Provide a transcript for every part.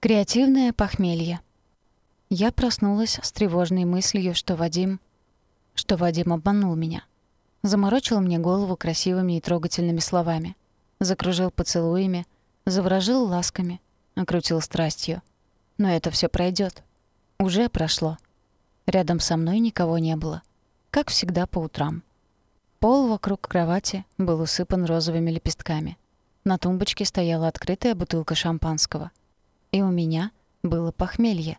Креативное похмелье. Я проснулась с тревожной мыслью, что Вадим... что Вадим обманул меня. Заморочил мне голову красивыми и трогательными словами. Закружил поцелуями, заворожил ласками, окрутил страстью. Но это все пройдет. Уже прошло. Рядом со мной никого не было. Как всегда по утрам. Пол вокруг кровати был усыпан розовыми лепестками. На тумбочке стояла открытая бутылка шампанского. И у меня было похмелье.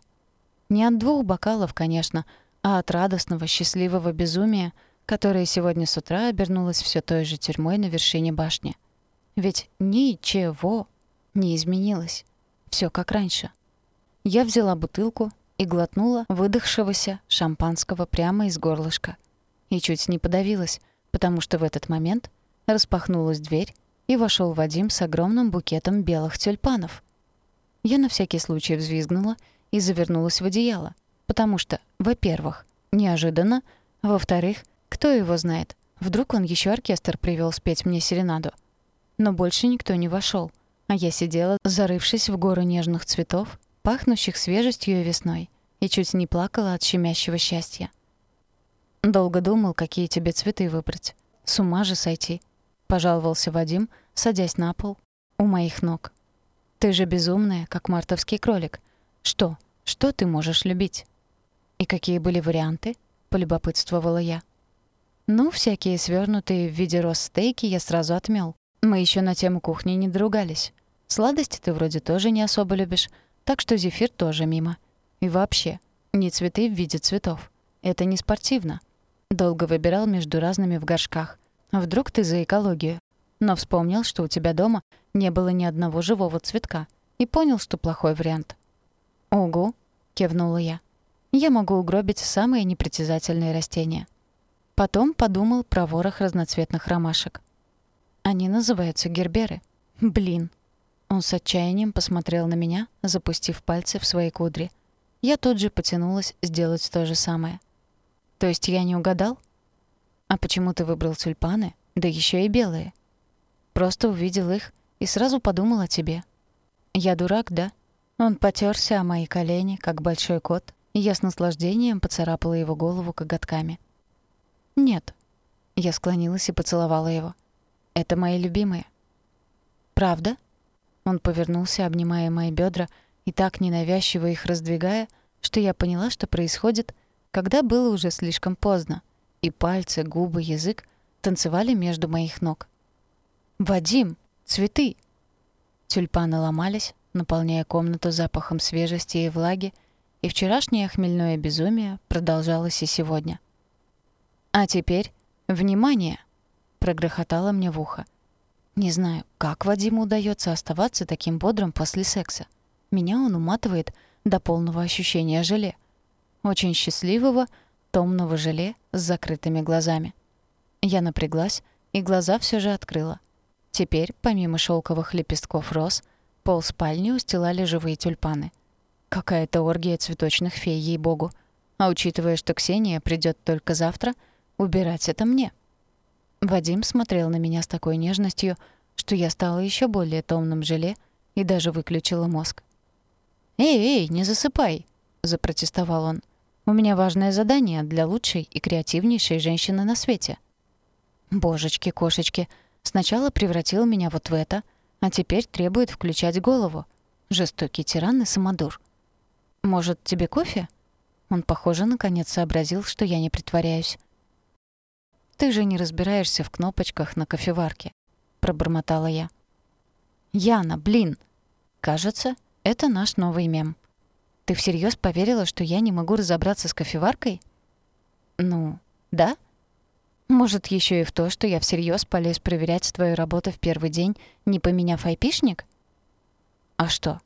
Не от двух бокалов, конечно, а от радостного, счастливого безумия, которое сегодня с утра обернулось все той же тюрьмой на вершине башни. Ведь ничего не изменилось. Все как раньше. Я взяла бутылку и глотнула выдохшегося шампанского прямо из горлышка. И чуть не подавилась, потому что в этот момент распахнулась дверь, и вошел Вадим с огромным букетом белых тюльпанов — я на всякий случай взвизгнула и завернулась в одеяло, потому что, во-первых, неожиданно, во-вторых, кто его знает, вдруг он еще оркестр привел спеть мне серенаду. Но больше никто не вошел, а я сидела, зарывшись в гору нежных цветов, пахнущих свежестью и весной, и чуть не плакала от щемящего счастья. «Долго думал, какие тебе цветы выбрать. С ума же сойти», — пожаловался Вадим, садясь на пол у моих ног. Ты же безумная, как мартовский кролик. Что? Что ты можешь любить? И какие были варианты? полюбопытствовала я. Ну, всякие свернутые в виде роз я сразу отмёл. Мы еще на тему кухни не доругались. Сладости ты вроде тоже не особо любишь, так что зефир тоже мимо. И вообще, не цветы в виде цветов. Это не спортивно. Долго выбирал между разными в горшках. Вдруг ты за экологию но вспомнил, что у тебя дома не было ни одного живого цветка, и понял, что плохой вариант. «Ого!» — кивнула я. «Я могу угробить самые непритязательные растения». Потом подумал про ворох разноцветных ромашек. Они называются герберы. Блин. Он с отчаянием посмотрел на меня, запустив пальцы в свои кудри. Я тут же потянулась сделать то же самое. То есть я не угадал? А почему ты выбрал тюльпаны? Да еще и белые. Просто увидел их и сразу подумал о тебе. Я дурак, да? Он потерся о мои колени, как большой кот, и я с наслаждением поцарапала его голову коготками. Нет. Я склонилась и поцеловала его. Это мои любимые. Правда? Он повернулся, обнимая мои бедра и так ненавязчиво их раздвигая, что я поняла, что происходит, когда было уже слишком поздно, и пальцы, губы, язык танцевали между моих ног. «Вадим, цветы!» Тюльпаны ломались, наполняя комнату запахом свежести и влаги, и вчерашнее хмельное безумие продолжалось и сегодня. «А теперь, внимание!» — прогрохотало мне в ухо. Не знаю, как Вадиму удается оставаться таким бодрым после секса. Меня он уматывает до полного ощущения желе. Очень счастливого, томного желе с закрытыми глазами. Я напряглась, и глаза все же открыла — Теперь, помимо шелковых лепестков роз, пол спальни устилали живые тюльпаны. Какая-то оргия цветочных фей, ей-богу. А учитывая, что Ксения придёт только завтра, убирать это мне. Вадим смотрел на меня с такой нежностью, что я стала ещё более томным желе и даже выключила мозг. «Эй, эй, не засыпай!» — запротестовал он. «У меня важное задание для лучшей и креативнейшей женщины на свете». «Божечки-кошечки!» Сначала превратил меня вот в это, а теперь требует включать голову. Жестокий тиран и самодур. «Может, тебе кофе?» Он, похоже, наконец сообразил, что я не притворяюсь. «Ты же не разбираешься в кнопочках на кофеварке», — пробормотала я. «Яна, блин!» «Кажется, это наш новый мем. Ты всерьез поверила, что я не могу разобраться с кофеваркой?» «Ну, да?» Может, еще и в то, что я всерьез полез проверять твою работу в первый день, не поменяв айпишник? А что?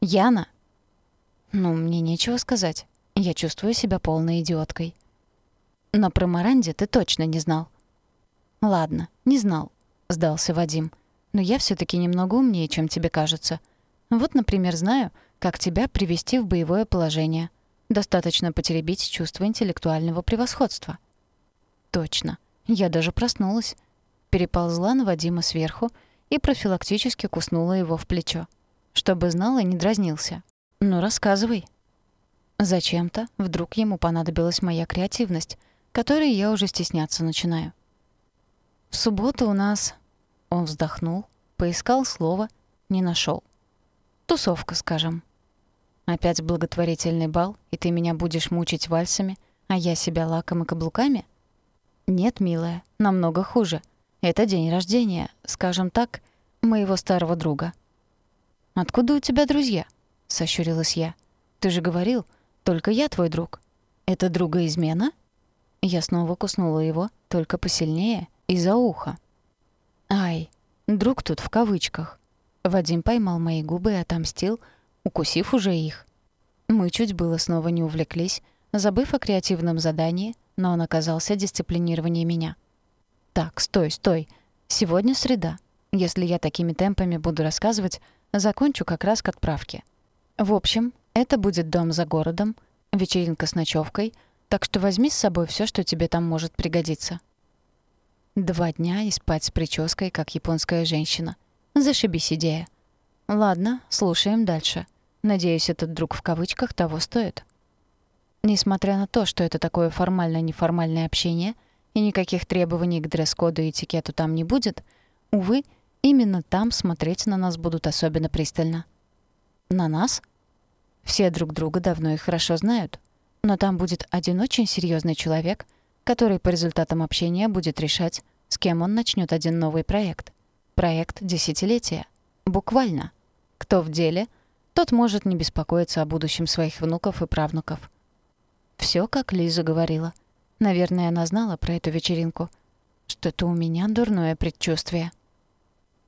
Яна? Ну, мне нечего сказать. Я чувствую себя полной идиоткой. Но про Маранди ты точно не знал. Ладно, не знал, сдался Вадим. Но я все таки немного умнее, чем тебе кажется. Вот, например, знаю, как тебя привести в боевое положение. Достаточно потеребить чувство интеллектуального превосходства. Точно. Я даже проснулась. Переползла на Вадима сверху и профилактически куснула его в плечо. чтобы знал и не дразнился. Ну, рассказывай. Зачем-то вдруг ему понадобилась моя креативность, которой я уже стесняться начинаю. В субботу у нас... Он вздохнул, поискал слово, не нашел. Тусовка, скажем. Опять благотворительный бал, и ты меня будешь мучить вальсами, а я себя лаком и каблуками? Нет, милая, намного хуже. Это день рождения, скажем так, моего старого друга. Откуда у тебя друзья? сощурилась я. Ты же говорил, только я твой друг. Это друга измена? Я снова куснула его, только посильнее, и за ухо. Ай, друг тут в кавычках. Вадим поймал мои губы и отомстил, укусив уже их. Мы чуть было снова не увлеклись, забыв о креативном задании, но он оказался дисциплинированнее меня. Так, стой, стой. Сегодня среда. Если я такими темпами буду рассказывать, закончу как раз к отправке. В общем, это будет дом за городом, вечеринка с ночевкой, так что возьми с собой все, что тебе там может пригодиться. Два дня и спать с прической, как японская женщина. Зашибись идея. Ладно, слушаем дальше. Надеюсь, этот друг в кавычках того стоит. Несмотря на то, что это такое формально-неформальное общение, и никаких требований к дресс-коду и этикету там не будет, увы, именно там смотреть на нас будут особенно пристально. На нас? Все друг друга давно и хорошо знают. Но там будет один очень серьезный человек, который по результатам общения будет решать, с кем он начнет один новый проект. Проект десятилетия. Буквально. Кто в деле, тот может не беспокоиться о будущем своих внуков и правнуков. Все, как Лиза говорила. Наверное, она знала про эту вечеринку. Что-то у меня дурное предчувствие.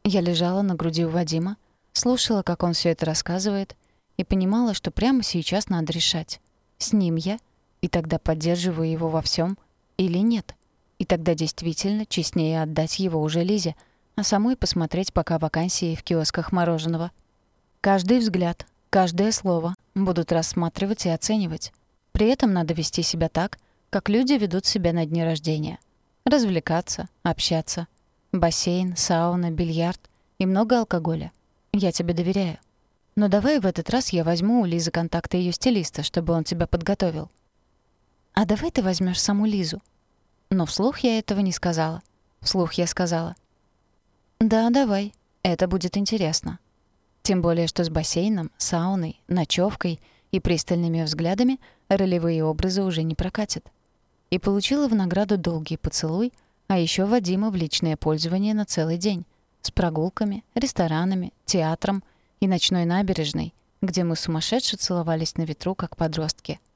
Я лежала на груди у Вадима, слушала, как он все это рассказывает, и понимала, что прямо сейчас надо решать, с ним я, и тогда поддерживаю его во всем, или нет. И тогда действительно честнее отдать его уже Лизе, а самой посмотреть пока вакансии в киосках мороженого. Каждый взгляд, каждое слово будут рассматривать и оценивать. При этом надо вести себя так, как люди ведут себя на дне рождения. Развлекаться, общаться. Бассейн, сауна, бильярд и много алкоголя. Я тебе доверяю. Но давай в этот раз я возьму у Лизы контакты ее стилиста, чтобы он тебя подготовил. А давай ты возьмешь саму Лизу. Но вслух я этого не сказала. Вслух я сказала. Да, давай. Это будет интересно. Тем более, что с бассейном, сауной, ночевкой и пристальными взглядами ролевые образы уже не прокатят. И получила в награду долгий поцелуй, а еще Вадима в личное пользование на целый день. С прогулками, ресторанами, театром — и ночной набережной, где мы сумасшедше целовались на ветру, как подростки —